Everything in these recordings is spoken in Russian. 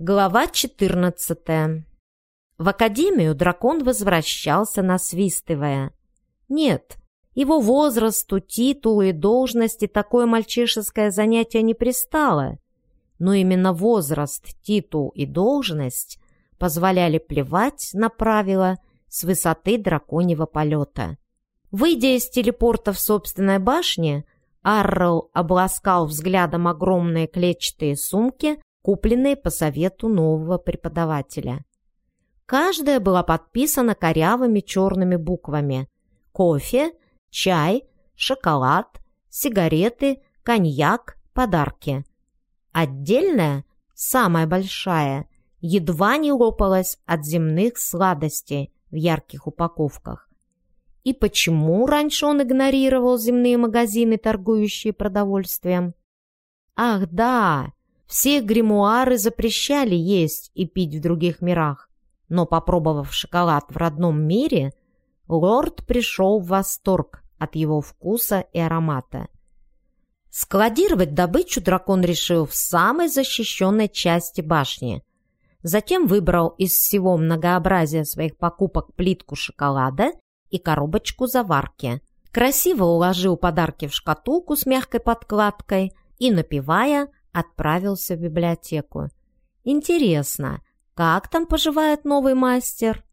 Глава 14 В академию дракон возвращался, насвистывая. Нет, его возрасту, титулу и должности такое мальчишеское занятие не пристало. Но именно возраст, титул и должность позволяли плевать на правила с высоты драконьего полета. Выйдя из телепорта в собственной башне, Аррел обласкал взглядом огромные клетчатые сумки, купленные по совету нового преподавателя. Каждая была подписана корявыми черными буквами. Кофе, чай, шоколад, сигареты, коньяк, подарки. Отдельная, самая большая, едва не лопалась от земных сладостей в ярких упаковках. И почему раньше он игнорировал земные магазины, торгующие продовольствием? Ах, да, все гримуары запрещали есть и пить в других мирах, но, попробовав шоколад в родном мире, лорд пришел в восторг от его вкуса и аромата. Складировать добычу дракон решил в самой защищенной части башни. Затем выбрал из всего многообразия своих покупок плитку шоколада и коробочку заварки. Красиво уложил подарки в шкатулку с мягкой подкладкой и, напивая, отправился в библиотеку. Интересно, как там поживает новый мастер?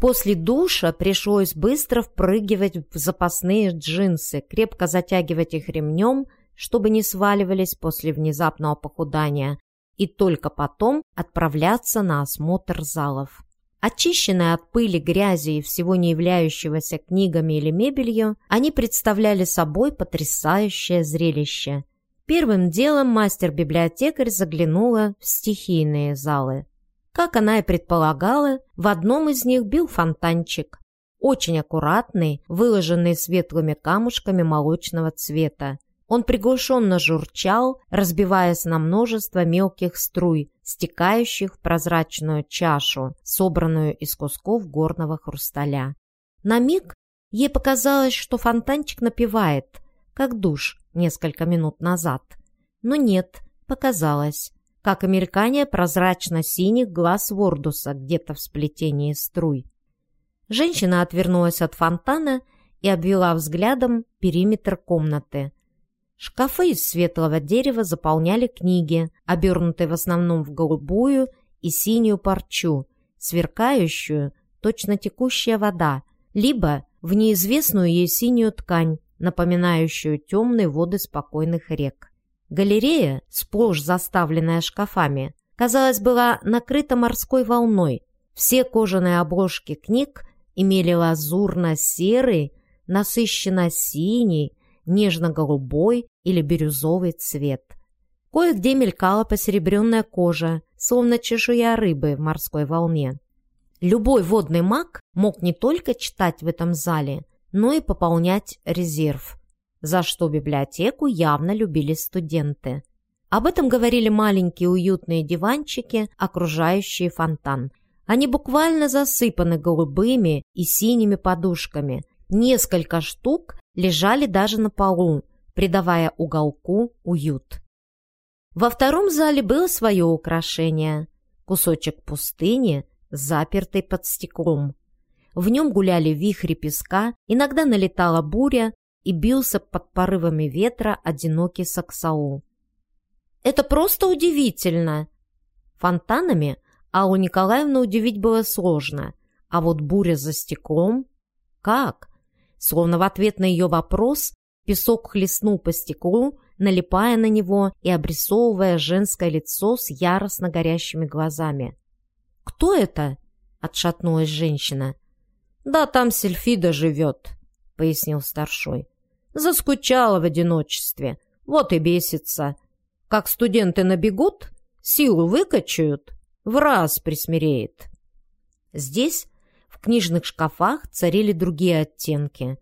После душа пришлось быстро впрыгивать в запасные джинсы, крепко затягивать их ремнем, чтобы не сваливались после внезапного похудания, и только потом отправляться на осмотр залов. Очищенные от пыли, грязи и всего не являющегося книгами или мебелью, они представляли собой потрясающее зрелище. Первым делом мастер-библиотекарь заглянула в стихийные залы. Как она и предполагала, в одном из них бил фонтанчик. Очень аккуратный, выложенный светлыми камушками молочного цвета. Он приглушенно журчал, разбиваясь на множество мелких струй, стекающих в прозрачную чашу, собранную из кусков горного хрусталя. На миг ей показалось, что фонтанчик напевает, как душ, несколько минут назад. Но нет, показалось, как мелькание прозрачно-синих глаз Вордуса где-то в сплетении струй. Женщина отвернулась от фонтана и обвела взглядом периметр комнаты. Шкафы из светлого дерева заполняли книги, обернутые в основном в голубую и синюю парчу, сверкающую, точно текущая вода, либо в неизвестную ей синюю ткань, напоминающую темные воды спокойных рек. Галерея, сплошь заставленная шкафами, казалось, была накрыта морской волной. Все кожаные обложки книг имели лазурно-серый, насыщенно-синий, нежно-голубой или бирюзовый цвет. Кое-где мелькала посеребренная кожа, словно чешуя рыбы в морской волне. Любой водный маг мог не только читать в этом зале, но и пополнять резерв, за что библиотеку явно любили студенты. Об этом говорили маленькие уютные диванчики, окружающие фонтан. Они буквально засыпаны голубыми и синими подушками. Несколько штук лежали даже на полу, придавая уголку уют. Во втором зале было свое украшение – кусочек пустыни, запертый под стеклом. В нем гуляли вихри песка, иногда налетала буря и бился под порывами ветра одинокий саксаул. «Это просто удивительно!» Фонтанами Аллу Николаевну удивить было сложно, а вот буря за стеклом... Как? Словно в ответ на ее вопрос песок хлестнул по стеклу, налипая на него и обрисовывая женское лицо с яростно горящими глазами. «Кто это?» — отшатнулась женщина. «Да там Сельфида живет», — пояснил старшой. «Заскучала в одиночестве, вот и бесится. Как студенты набегут, силу выкачают, в раз присмиреет». Здесь в книжных шкафах царили другие оттенки.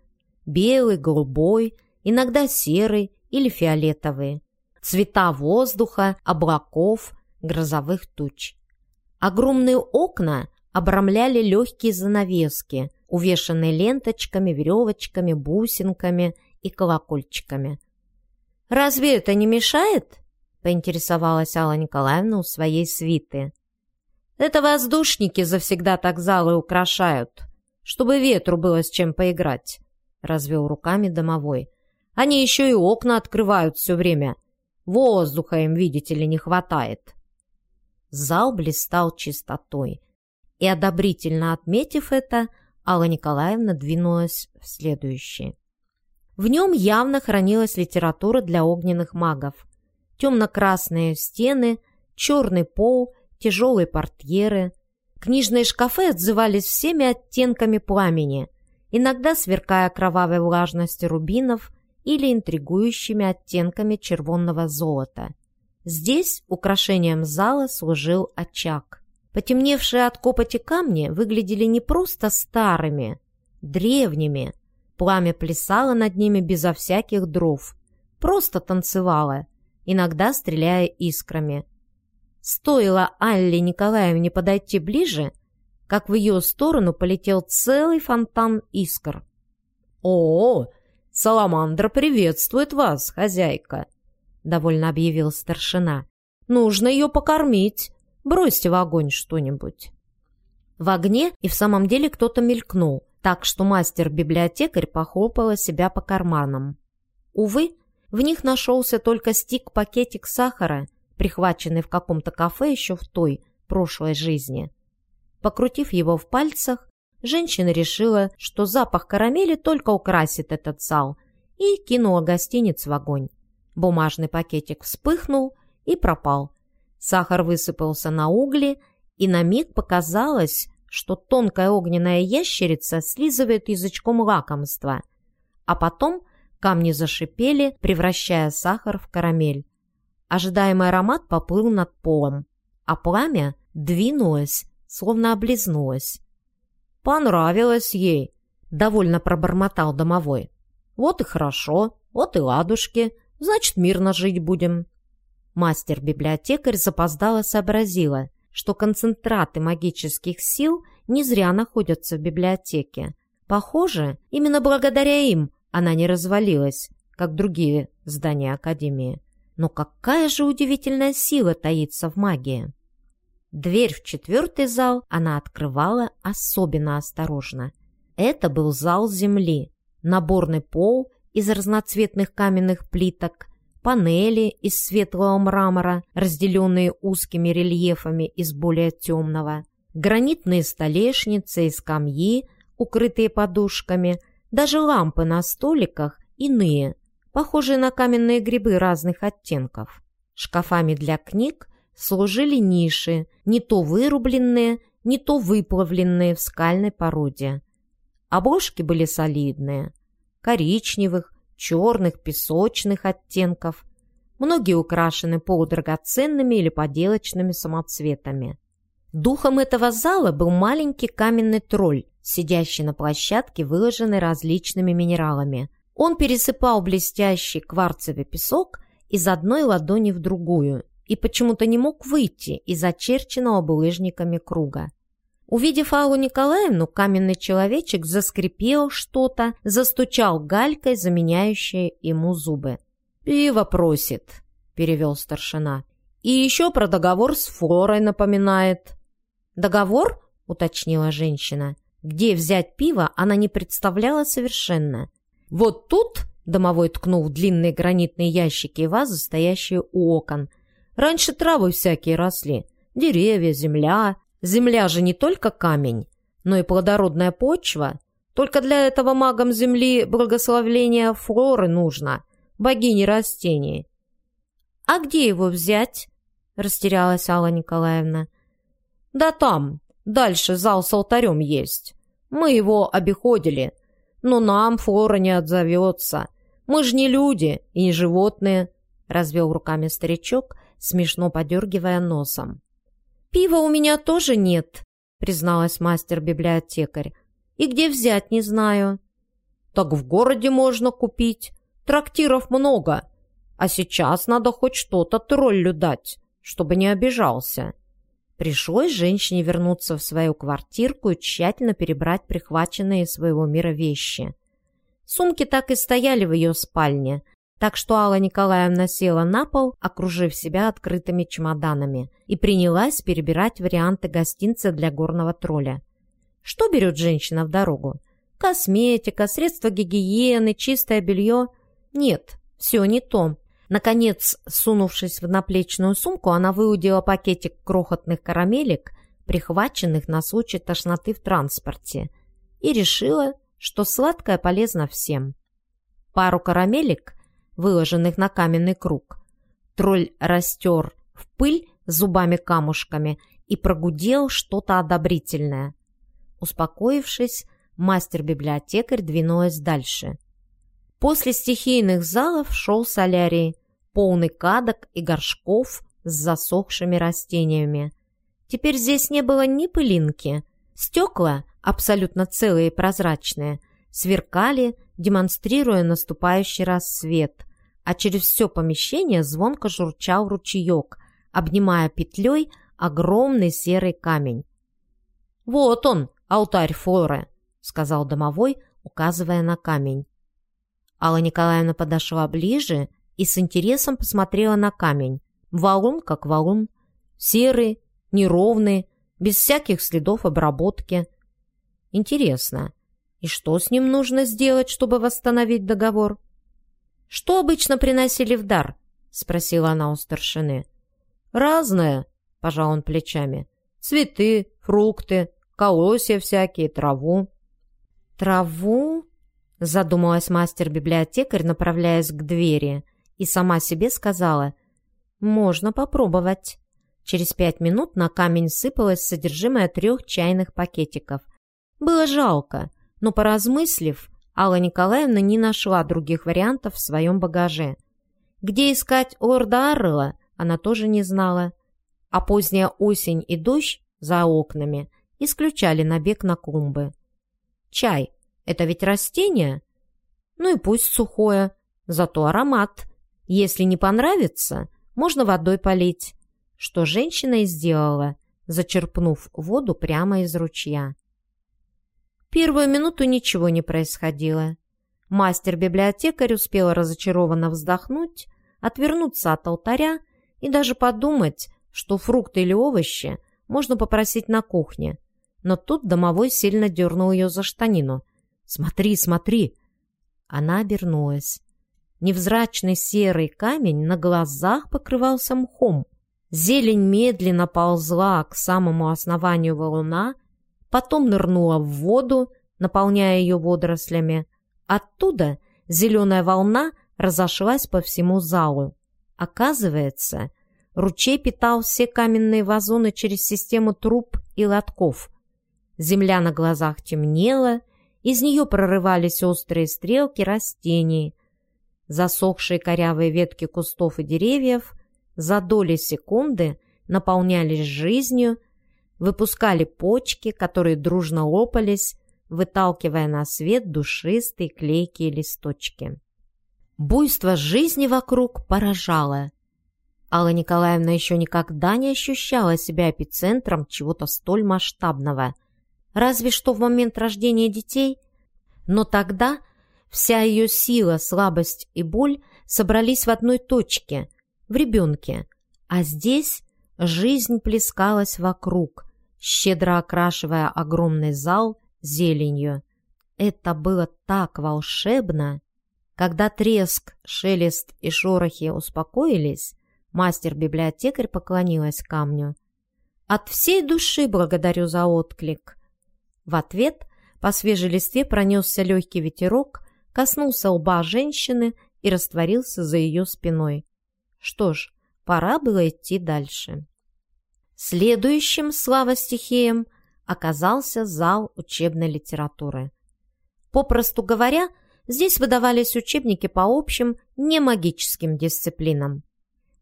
Белый, голубой, иногда серый или фиолетовый. Цвета воздуха, облаков, грозовых туч. Огромные окна обрамляли легкие занавески, увешанные ленточками, веревочками, бусинками и колокольчиками. «Разве это не мешает?» — поинтересовалась Алла Николаевна у своей свиты. «Это воздушники завсегда так залы украшают, чтобы ветру было с чем поиграть», — развел руками домовой. «Они еще и окна открывают все время. Воздуха им, видите ли, не хватает». Зал блистал чистотой, и, одобрительно отметив это, Алла Николаевна двинулась в следующее. В нем явно хранилась литература для огненных магов. Темно-красные стены, черный пол, тяжелые портьеры. Книжные шкафы отзывались всеми оттенками пламени, иногда сверкая кровавой влажностью рубинов или интригующими оттенками червонного золота. Здесь украшением зала служил очаг. Потемневшие от копоти камни выглядели не просто старыми, древними. Пламя плясало над ними безо всяких дров, просто танцевало, иногда стреляя искрами. Стоило Алле Николаевне подойти ближе, как в ее сторону полетел целый фонтан искр. «О, Саламандра приветствует вас, хозяйка!» — довольно объявил старшина. «Нужно ее покормить. Бросьте в огонь что-нибудь». В огне и в самом деле кто-то мелькнул, так что мастер-библиотекарь похлопала себя по карманам. Увы, в них нашелся только стик-пакетик сахара, прихваченный в каком-то кафе еще в той, прошлой жизни. Покрутив его в пальцах, женщина решила, что запах карамели только украсит этот зал, и кинула гостиниц в огонь. Бумажный пакетик вспыхнул и пропал, Сахар высыпался на угли, и на миг показалось, что тонкая огненная ящерица слизывает язычком лакомства. А потом камни зашипели, превращая сахар в карамель. Ожидаемый аромат поплыл над полом, а пламя двинулось, словно облизнулось. «Понравилось ей!» — довольно пробормотал домовой. «Вот и хорошо, вот и ладушки, значит, мирно жить будем». Мастер-библиотекарь запоздало сообразила, что концентраты магических сил не зря находятся в библиотеке. Похоже, именно благодаря им она не развалилась, как другие здания Академии. Но какая же удивительная сила таится в магии! Дверь в четвертый зал она открывала особенно осторожно. Это был зал земли, наборный пол из разноцветных каменных плиток, панели из светлого мрамора, разделенные узкими рельефами из более темного, гранитные столешницы и скамьи, укрытые подушками, даже лампы на столиках иные, похожие на каменные грибы разных оттенков. Шкафами для книг служили ниши, не то вырубленные, не то выплавленные в скальной породе. Обложки были солидные, коричневых, черных, песочных оттенков. Многие украшены полудрагоценными или поделочными самоцветами. Духом этого зала был маленький каменный тролль, сидящий на площадке, выложенной различными минералами. Он пересыпал блестящий кварцевый песок из одной ладони в другую и почему-то не мог выйти из очерченного булыжниками круга. Увидев Аллу Николаевну, каменный человечек заскрипел что-то, застучал галькой, заменяющей ему зубы. «Пиво просит», — перевел старшина. «И еще про договор с Флорой напоминает». «Договор?» — уточнила женщина. Где взять пиво, она не представляла совершенно. «Вот тут», — домовой ткнул в длинные гранитные ящики и вазы, стоящие у окон, «раньше травы всякие росли, деревья, земля, Земля же не только камень, но и плодородная почва. Только для этого магам Земли благословление флоры нужно, богини растений. «А где его взять?» – растерялась Алла Николаевна. «Да там, дальше зал с алтарем есть. Мы его обиходили, но нам флора не отзовется. Мы же не люди и не животные», – развел руками старичок, смешно подергивая носом. «Пива у меня тоже нет», — призналась мастер-библиотекарь. «И где взять, не знаю». «Так в городе можно купить. Трактиров много. А сейчас надо хоть что-то троллю дать, чтобы не обижался». Пришлось женщине вернуться в свою квартирку и тщательно перебрать прихваченные из своего мира вещи. Сумки так и стояли в ее спальне, так что Алла Николаевна села на пол, окружив себя открытыми чемоданами, и принялась перебирать варианты гостинца для горного тролля. Что берет женщина в дорогу? Косметика, средства гигиены, чистое белье? Нет, все не то. Наконец, сунувшись в наплечную сумку, она выудила пакетик крохотных карамелек, прихваченных на случай тошноты в транспорте, и решила, что сладкое полезно всем. Пару карамелек выложенных на каменный круг. Тролль растер в пыль зубами-камушками и прогудел что-то одобрительное. Успокоившись, мастер-библиотекарь двинулась дальше. После стихийных залов шел солярий, полный кадок и горшков с засохшими растениями. Теперь здесь не было ни пылинки. Стекла, абсолютно целые и прозрачные, сверкали, демонстрируя наступающий рассвет а через все помещение звонко журчал ручеек, обнимая петлей огромный серый камень. «Вот он, алтарь Флоры», — сказал домовой, указывая на камень. Алла Николаевна подошла ближе и с интересом посмотрела на камень. Валун как валун, серый, неровный, без всяких следов обработки. Интересно, и что с ним нужно сделать, чтобы восстановить договор? «Что обычно приносили в дар?» — спросила она у старшины. «Разное», — пожал он плечами. «Цветы, фрукты, колосья всякие, траву». «Траву?» — задумалась мастер-библиотекарь, направляясь к двери, и сама себе сказала. «Можно попробовать». Через пять минут на камень сыпалось содержимое трех чайных пакетиков. Было жалко, но, поразмыслив, Алла Николаевна не нашла других вариантов в своем багаже. Где искать лорда Аррела, она тоже не знала. А поздняя осень и дождь за окнами исключали набег на клумбы. Чай — это ведь растение? Ну и пусть сухое, зато аромат. Если не понравится, можно водой полить. Что женщина и сделала, зачерпнув воду прямо из ручья. Первую минуту ничего не происходило. Мастер-библиотекарь успел разочарованно вздохнуть, отвернуться от алтаря и даже подумать, что фрукты или овощи можно попросить на кухне. Но тут домовой сильно дернул ее за штанину. «Смотри, смотри!» Она обернулась. Невзрачный серый камень на глазах покрывался мхом. Зелень медленно ползла к самому основанию валуна, потом нырнула в воду, наполняя ее водорослями. Оттуда зеленая волна разошлась по всему залу. Оказывается, ручей питал все каменные вазоны через систему труб и лотков. Земля на глазах темнела, из нее прорывались острые стрелки растений. Засохшие корявые ветки кустов и деревьев за доли секунды наполнялись жизнью, выпускали почки, которые дружно лопались, выталкивая на свет душистые клейкие листочки. Буйство жизни вокруг поражало. Алла Николаевна еще никогда не ощущала себя эпицентром чего-то столь масштабного. Разве что в момент рождения детей. Но тогда вся ее сила, слабость и боль собрались в одной точке, в ребенке. А здесь жизнь плескалась вокруг, щедро окрашивая огромный зал зеленью. Это было так волшебно! Когда треск, шелест и шорохи успокоились, мастер-библиотекарь поклонилась камню. «От всей души благодарю за отклик!» В ответ по свежей листве пронесся легкий ветерок, коснулся лба женщины и растворился за ее спиной. Что ж, пора было идти дальше. Следующим, слава стихиям, оказался зал учебной литературы. Попросту говоря, здесь выдавались учебники по общим, немагическим дисциплинам.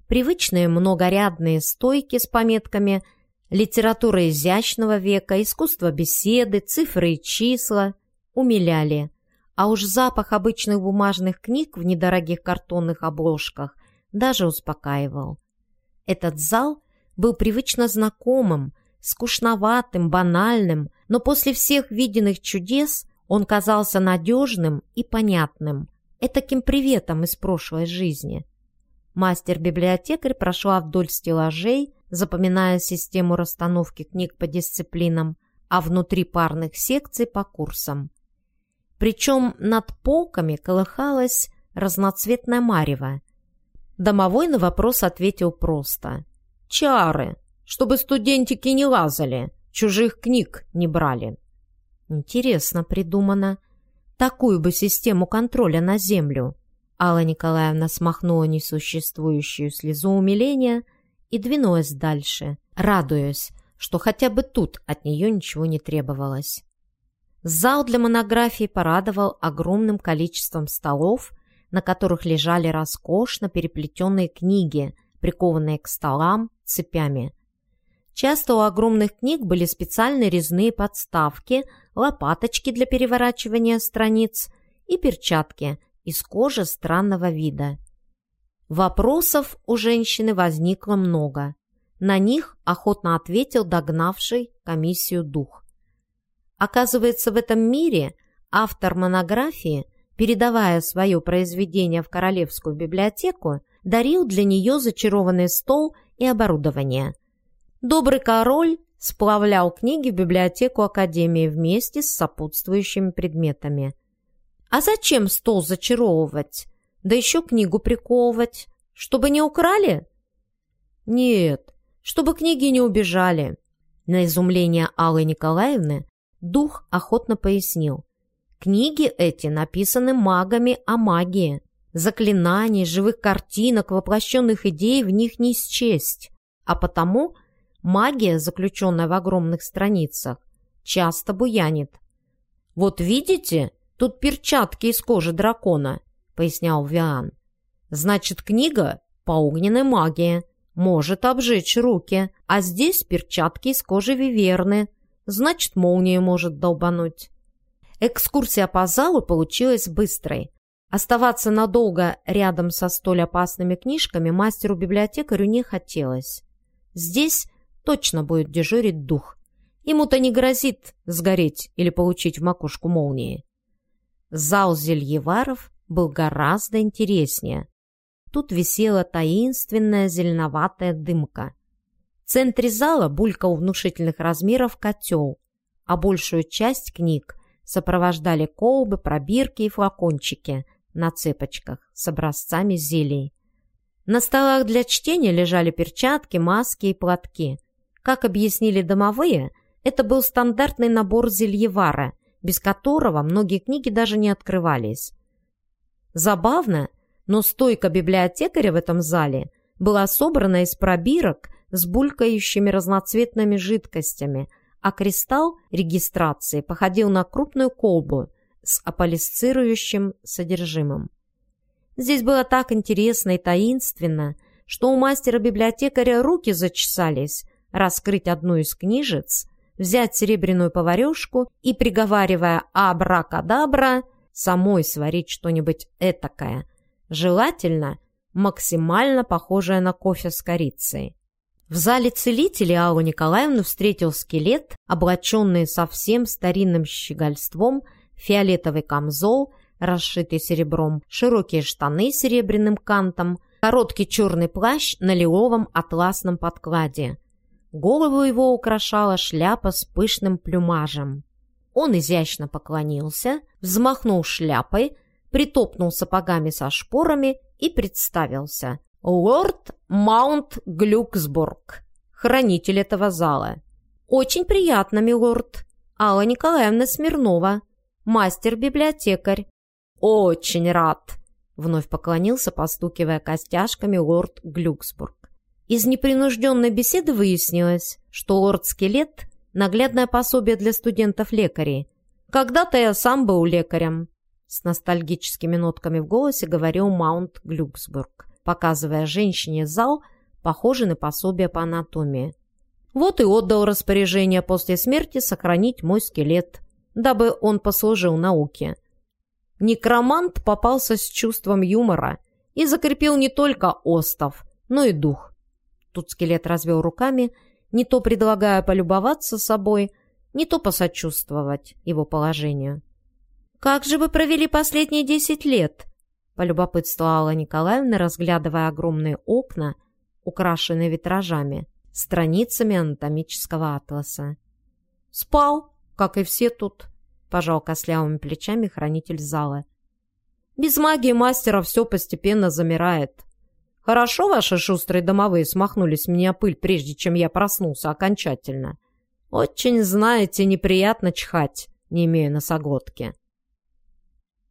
Привычные многорядные стойки с пометками «Литература изящного века», «Искусство беседы», «Цифры и числа» умиляли, а уж запах обычных бумажных книг в недорогих картонных обложках даже успокаивал. Этот зал был привычно знакомым, скучноватым, банальным, но после всех виденных чудес он казался надежным и понятным. этаким приветом из прошлой жизни. Мастер-библиотекарь прошла вдоль стеллажей, запоминая систему расстановки книг по дисциплинам, а внутри парных секций по курсам. Причем над полками колыхалась разноцветная марево. Домовой на вопрос ответил просто. «Чары, чтобы студентики не лазали, чужих книг не брали». Интересно придумано. Такую бы систему контроля на землю. Алла Николаевна смахнула несуществующую слезу умиления и двинулась дальше, радуясь, что хотя бы тут от нее ничего не требовалось. Зал для монографий порадовал огромным количеством столов, на которых лежали роскошно переплетенные книги, прикованные к столам цепями. Часто у огромных книг были специальные резные подставки, лопаточки для переворачивания страниц и перчатки из кожи странного вида. Вопросов у женщины возникло много. На них охотно ответил догнавший комиссию дух. Оказывается, в этом мире автор монографии, передавая свое произведение в Королевскую библиотеку, дарил для нее зачарованный стол и оборудование. Добрый король сплавлял книги в библиотеку Академии вместе с сопутствующими предметами. А зачем стол зачаровывать? Да еще книгу приковывать. Чтобы не украли? Нет, чтобы книги не убежали. На изумление Аллы Николаевны дух охотно пояснил. Книги эти написаны магами о магии. Заклинаний, живых картинок, воплощенных идей в них не счесть. А потому магия, заключенная в огромных страницах, часто буянит. «Вот видите, тут перчатки из кожи дракона», — пояснял Виан. «Значит, книга по огненной магии» может обжечь руки, а здесь перчатки из кожи виверны, значит, молния может долбануть. Экскурсия по залу получилась быстрой. Оставаться надолго рядом со столь опасными книжками мастеру-библиотекарю не хотелось. Здесь точно будет дежурить дух. Ему-то не грозит сгореть или получить в макушку молнии. Зал Зельеваров был гораздо интереснее. Тут висела таинственная зеленоватая дымка. В центре зала булькал внушительных размеров котел, а большую часть книг сопровождали колбы, пробирки и флакончики на цепочках с образцами зелий. На столах для чтения лежали перчатки, маски и платки. Как объяснили домовые, это был стандартный набор зельевара, без которого многие книги даже не открывались. Забавно, но стойка библиотекаря в этом зале была собрана из пробирок с булькающими разноцветными жидкостями, а кристалл регистрации походил на крупную колбу с аполисцирующим содержимым. Здесь было так интересно и таинственно, что у мастера-библиотекаря руки зачесались раскрыть одну из книжец, взять серебряную поварешку и, приговаривая «абракадабра», самой сварить что-нибудь этакое – Желательно максимально похожая на кофе с корицей. В зале целителей Аллу Николаевну встретил скелет, облаченный совсем старинным щегольством, фиолетовый камзол, расшитый серебром, широкие штаны с серебряным кантом, короткий черный плащ на лиловом атласном подкладе. Голову его украшала шляпа с пышным плюмажем. Он изящно поклонился, взмахнул шляпой, притопнул сапогами со шпорами и представился. «Лорд Маунт Глюксбург, хранитель этого зала». «Очень приятно, милорд. Алла Николаевна Смирнова, мастер-библиотекарь». «Очень рад», — вновь поклонился, постукивая костяшками лорд Глюксбург. Из непринужденной беседы выяснилось, что лорд-скелет — наглядное пособие для студентов-лекарей. Когда-то я сам был лекарем, с ностальгическими нотками в голосе говорил Маунт Глюксбург, показывая женщине зал, похожий на пособие по анатомии. Вот и отдал распоряжение после смерти сохранить мой скелет, дабы он послужил науке. Некромант попался с чувством юмора и закрепил не только остов, но и дух. Тут скелет развел руками, не то предлагая полюбоваться собой, не то посочувствовать его положению. «Как же вы провели последние десять лет?» полюбопытствовала Николаевна, разглядывая огромные окна, украшенные витражами, страницами анатомического атласа. «Спал, как и все тут», — пожал костлявыми плечами хранитель зала. «Без магии мастера все постепенно замирает. Хорошо ваши шустрые домовые смахнули с меня пыль, прежде чем я проснулся окончательно. Очень, знаете, неприятно чхать, не имея носоглотки».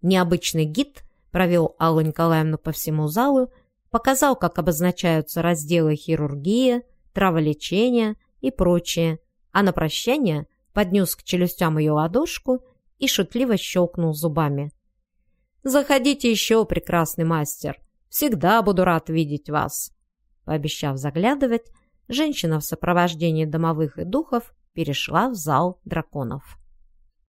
Необычный гид провел Аллу Николаевну по всему залу, показал, как обозначаются разделы хирургии, траволечения и прочее, а на прощание поднес к челюстям ее ладошку и шутливо щелкнул зубами. «Заходите еще, прекрасный мастер. Всегда буду рад видеть вас». Пообещав заглядывать, женщина в сопровождении домовых и духов перешла в зал драконов.